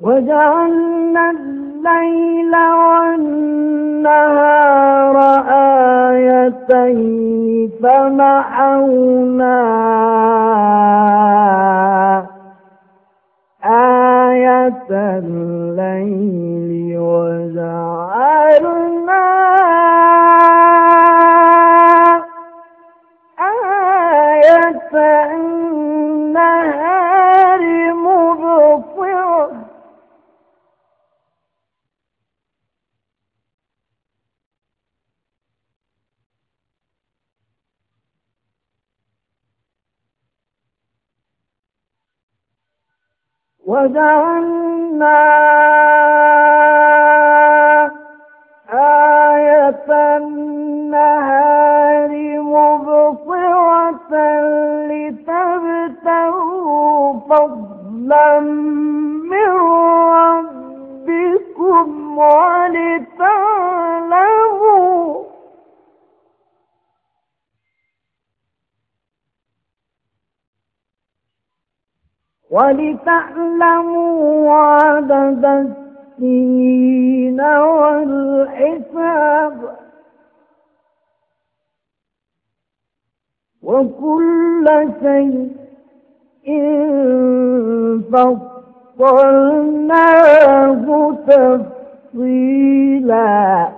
وجعلنا الليل والنهار آيتين فمحونا آية الليل وجعلنا آية وجعلنا آية النهار مبصرة لتبتغوا فضلا من ربكم ولتعلموا ولتعلموا عدد السنين والحساب. وكل شيء فصلناه تفصيلا.